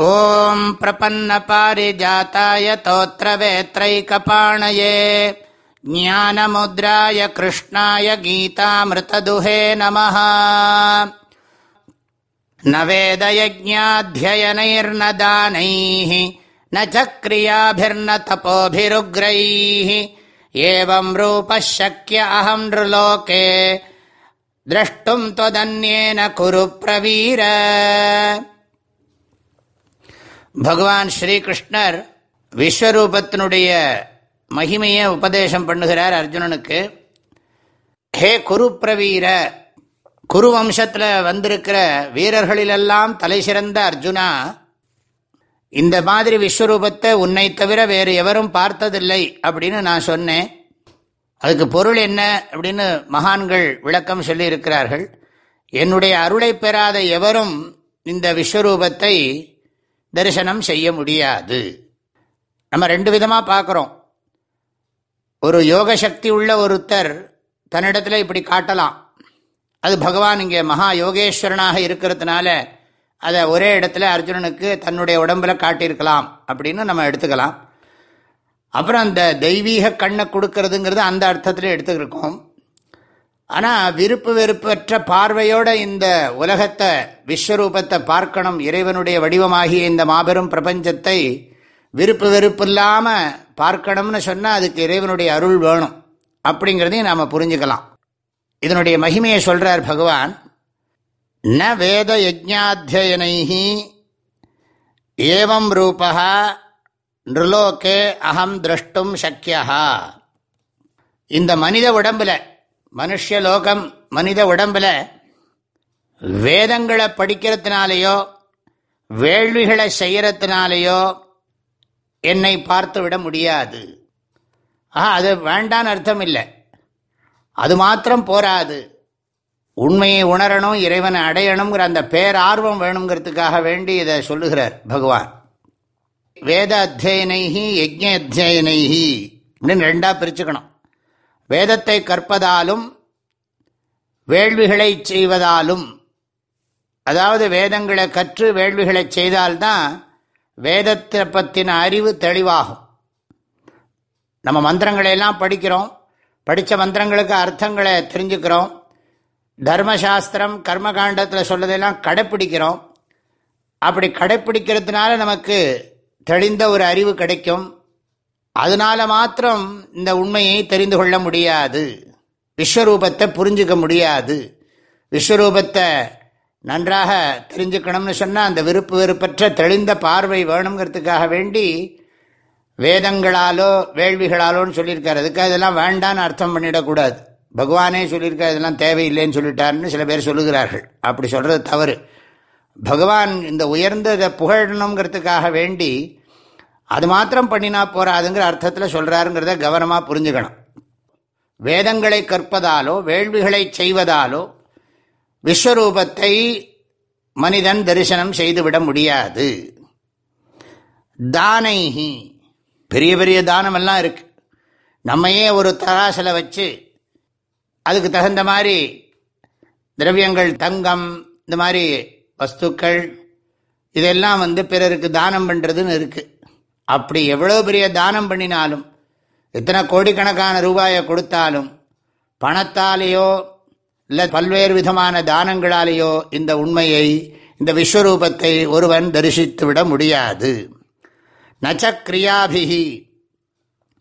ॐ प्रपन्नपारिजाताय तोत्रवेत्रैकपाणये ज्ञानमुद्राय कृष्णाय गीतामृतदुहे नमः न वेदयज्ञाध्ययनैर्न दानैः न च क्रियाभिर्न तपोभिरुग्रैः एवम् रूपः शक्य अहम् नृलोके द्रष्टुम् त्वदन्येन कुरु प्रवीर பகவான் ஸ்ரீகிருஷ்ணர் விஸ்வரூபத்தினுடைய மகிமையை உபதேசம் பண்ணுகிறார் அர்ஜுனனுக்கு. ஹே குரு பிரவீர குரு வம்சத்தில் வந்திருக்கிற வீரர்களிலெல்லாம் தலை சிறந்த அர்ஜுனா. இந்த மாதிரி விஸ்வரூபத்தை உன்னை தவிர வேறு எவரும் பார்த்ததில்லை அப்படின்னு நான் சொன்னேன். அதுக்கு பொருள் என்ன அப்படின்னு மகான்கள் விளக்கம் சொல்லி இருக்கிறார்கள் என்னுடைய அருளை பெறாத எவரும் இந்த விஸ்வரூபத்தை தரிசனம் செய்ய முடியாது. நம்ம ரெண்டு விதமாக பார்க்குறோம். ஒரு யோக சக்தி உள்ள ஒருத்தர் தன்னிடத்தில் இப்படி காட்டலாம். அது பகவான் இங்கே மகா யோகேஸ்வரனாக இருக்கிறதுனால அதை ஒரே இடத்துல அர்ஜுனனுக்கு தன்னுடைய உடம்புல காட்டியிருக்கலாம் அப்படின்னு நம்ம எடுத்துக்கலாம். அப்புறம் அந்த தெய்வீக கண்ணை கொடுக்கறதுங்கிறது அந்த அர்த்தத்தில் எடுத்துக்கிருக்கோம். ஆனால் விருப்பு வெறுப்பற்ற பார்வையோடு இந்த உலகத்தை விஸ்வரூபத்தை பார்க்கணும் இறைவனுடைய வடிவமாகிய இந்த மாபெரும் பிரபஞ்சத்தை விருப்பு வெறுப்பு இல்லாமல் பார்க்கணும்னு சொன்னால் அதுக்கு இறைவனுடைய அருள் வேணும். அப்படிங்கிறதையும் நாம் புரிஞ்சுக்கலாம். இதனுடைய மகிமையை சொல்கிறார் பகவான் ந வேத யஜாத்தியனை ஏவம் ரூபா நிருலோகே அகம் திரஷ்டும் சக்கியா இந்த மனித உடம்பில் மனுஷலோகம் மனித உடம்பில் வேதங்களை படிக்கிறதுனாலேயோ வேள்விகளை செய்கிறதுனாலேயோ என்னை பார்த்து விட முடியாது. ஆ அது வேண்டான்னு அர்த்தம் இல்லை. அது மாத்திரம் போராது. உண்மையை உணரணும் இறைவனை அடையணுங்கிற அந்த பேரார்வம் வேணுங்கிறதுக்காக வேண்டி இதை சொல்லுகிறார் பகவான். வேத அத்தியனைகி யஜ்ய அத்தியனைகி அப்படின்னு ரெண்டாக பிரிச்சுக்கணும். வேதத்தை கற்பதாலும் வேள்விகளை செய்வதாலும் அதாவது வேதங்களை கற்று வேள்விகளை செய்தால்தான் வேதத்தை பற்றின அறிவு தெளிவாகும். நம்ம மந்திரங்களை எல்லாம் படிக்கிறோம். படித்த மந்திரங்களுக்கு அர்த்தங்களை தெரிஞ்சுக்கிறோம். தர்மசாஸ்திரம் கர்மகாண்டத்தில் சொல்லதெல்லாம் கடைப்பிடிக்கிறோம். அப்படி கடைப்பிடிக்கிறதுனால நமக்கு தெளிந்த ஒரு அறிவு கிடைக்கும். அதனால மாத்திரம் இந்த உண்மையை தெரிந்து கொள்ள முடியாது. விஸ்வரூபத்தை புரிஞ்சுக்க முடியாது. விஸ்வரூபத்தை நன்றாக தெரிஞ்சுக்கணும்னு சொன்னால் அந்த விருப்பு வெறுப்பற்ற தெளிந்த பார்வை வேணுங்கிறதுக்காக வேண்டி வேதங்களாலோ வேள்விகளாலோன்னு சொல்லியிருக்காரு. அதுக்காக இதெல்லாம் வேண்டான்னு அர்த்தம் பண்ணிடக்கூடாது. பகவானே சொல்லியிருக்காரு இதெல்லாம் தேவையில்லைன்னு சொல்லிட்டாருன்னு சில பேர் சொல்லுகிறார்கள். அப்படி சொல்கிறது தவறு. பகவான் இந்த உயர்ந்ததை புகழணுங்கிறதுக்காக வேண்டி அது மாத்திரம் பண்ணினா போறாதுங்கிற அர்த்தத்தில் சொல்கிறாருங்கிறத கவனமாக புரிஞ்சுக்கணும். வேதங்களை கற்பதாலோ வேள்விகளை செய்வதாலோ விஸ்வரூபத்தை மனிதன் தரிசனம் செய்துவிட முடியாது. தானைஹி. பெரிய பெரிய தானமெல்லாம் இருக்கு. நம்மையே ஒரு தராசில் வச்சு அதுக்கு தகுந்த மாதிரி திரவியங்கள் தங்கம் இந்த மாதிரி வஸ்துக்கள் இதெல்லாம் வந்து பிறருக்கு தானம் பண்ணுறதுன்னு இருக்குது அப்படி எவ்வளோ பெரிய தானம் பண்ணினாலும் எத்தனை கோடிக்கணக்கான ரூபாயை கொடுத்தாலும் பணத்தாலேயோ இல்லை பல்வேறு விதமான தானங்களாலேயோ இந்த உண்மையை இந்த விஸ்வரூபத்தை ஒருவன் தரிசித்து விட முடியாது. நச்சக்கிரியாபிகி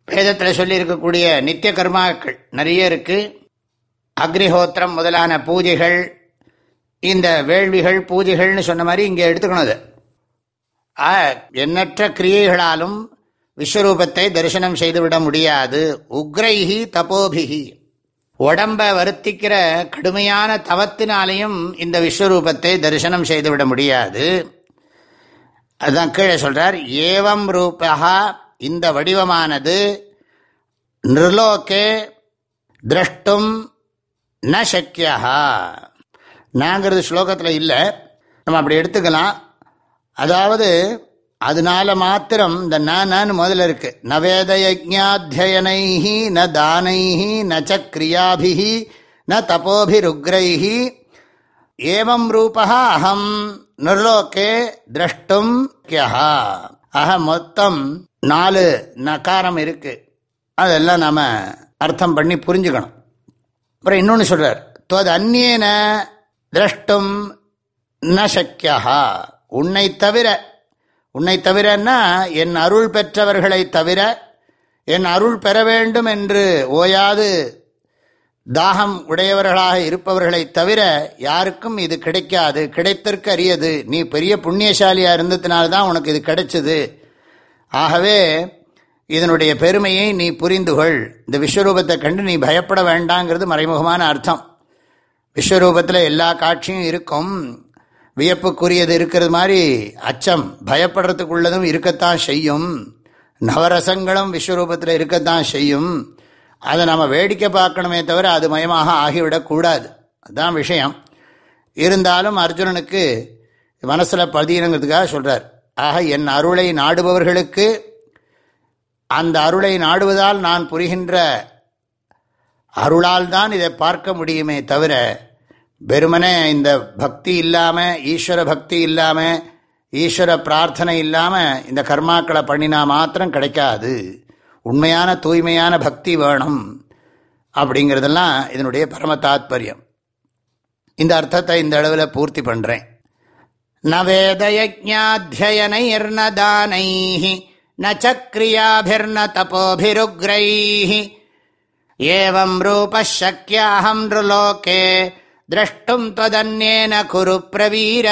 வேதத்தில் சொல்லியிருக்கக்கூடிய நித்திய கர்மாக்கள் நிறைய இருக்குது அக்னிஹோத்திரம் முதலான பூஜைகள் இந்த வேள்விகள் பூஜைகள்னு சொன்ன மாதிரி இங்கே எடுத்துக்கணும் அது. எண்ணற்ற கிரியைகளாலும் விஸ்வரூபத்தை தரிசனம் செய்துவிட முடியாது. உக்ரைஹி தபோபிகி உடம்ப வருத்திக்கிற கடுமையான தவத்தினாலையும் இந்த விஸ்வரூபத்தை தரிசனம் செய்துவிட முடியாது. அதுதான் கீழே சொல்கிறார் ஏவம் ரூபா இந்த வடிவமானது நிர்லோகே திரஷ்டும் ந சக்கியா நாங்கிறது ஸ்லோகத்தில் இல்லை. நம்ம அப்படி எடுத்துக்கலாம். அதாவது அதனால மாத்திரம் இந்த நான் முதல்ல இருக்கு. நவேத யஜாத்தியனைஹி ந தானைஹி ந கிரியாபிஹி ந தபோபிருக்ரைஹி. ஏவம் ரூபா அகம் நிர்லோக்கே திரஷ்டும் ஆக மொத்தம் நாலு நகாரம் இருக்கு. அதெல்லாம் நாம அர்த்தம் பண்ணி புரிஞ்சுக்கணும். அப்புறம் இன்னொன்று சொல்றார். துவது அந்நியன திரஷ்டும் ந சக்கியா உன்னை தவிர உன்னை தவிரன்னா என் அருள் பெற்றவர்களை தவிர என் அருள் பெற வேண்டும் என்று ஓயாது தாகம் உடையவர்களாக இருப்பவர்களை தவிர யாருக்கும் இது கிடைக்காது. கிடைத்தற்கு அரியது. நீ பெரிய புண்ணியசாலியாக இருந்ததுனால்தான் உனக்கு இது கிடைச்சது. ஆகவே இதனுடைய பெருமையை நீ புரிந்து கொள். இந்த விஸ்வரூபத்தை கண்டு நீ பயப்பட வேண்டாங்கிறது மறைமுகமான அர்த்தம். விஸ்வரூபத்தில் எல்லா காட்சியும் இருக்கும். வியப்புக்குரியது இருக்கிறது மாதிரி அச்சம் பயப்படுறதுக்குள்ளதும் இருக்கத்தான் செய்யும். நவரசங்களும் விஸ்வரூபத்தில் இருக்கத்தான் செய்யும். அதை நம்ம வேடிக்கை பார்க்கணுமே தவிர அது மயமாக ஆகிவிடக்கூடாது அதுதான் விஷயம். இருந்தாலும் அர்ஜுனனுக்கு மனசில் பதியணுங்கிறதுக்காக சொல்கிறார் ஆக என் அருளை நாடுபவர்களுக்கு அந்த அருளை நாடுவதால் நான் புரிகின்ற அருளால் தான் இதை பார்க்க முடியுமே தவிர வெறுமனே இந்த பக்தி இல்லாமல் ஈஸ்வர பக்தி இல்லாமல் ஈஸ்வர பிரார்த்தனை இல்லாமல் இந்த கர்மாக்களை பண்ணினா மாத்திரம் கிடைக்காது. உண்மையான தூய்மையான பக்தி வேணும் அப்படிங்கிறதெல்லாம் இதனுடைய பரம தாத்பரியம். இந்த அர்த்தத்தை இந்த அளவில் பூர்த்தி பண்ணுறேன் ந வேதயஜாத்தியனை தானை ந சக்ரியாபிர்ன தபோபிருக்ரை ஏவம் ரூபசக்கியாஹம் ருலோகே திரஷ்டும் தொதன்னேன குரு பிரவீர.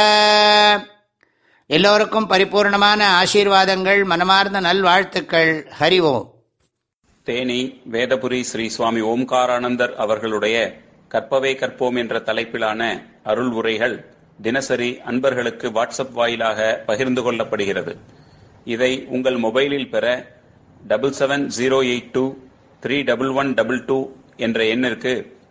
எல்லோருக்கும் பரிபூர்ணமான ஆசீர்வாதங்கள் மனமார்ந்த நல்வாழ்த்துக்கள். ஹரிவோம் தேனி வேதபுரி ஸ்ரீ சுவாமி ஓம்காரானந்தர் அவர்களுடைய கற்பவே கற்போம் என்ற தலைப்பிலான அருள் உரைகள் தினசரி அன்பர்களுக்கு வாட்ஸ்அப் வாயிலாக பகிர்ந்து கொள்ளப்படுகிறது. இதை உங்கள் மொபைலில் பெற double seven zero eight two three double one double two என்ற எண்ணிற்கு